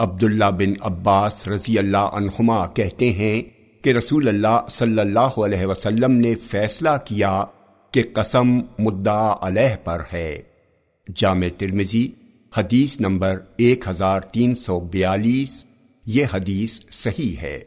عبداللہ بن عباس رضی اللہ عنہما کہتے ہیں کہ رسول اللہ صلی اللہ علیہ وسلم نے فیصلہ کیا کہ قسم مدعا علیہ پر ہے۔ جامع ترمزی حدیث نمبر ایک ہزار تین سو بیالیس، یہ حدیث صحیح ہے۔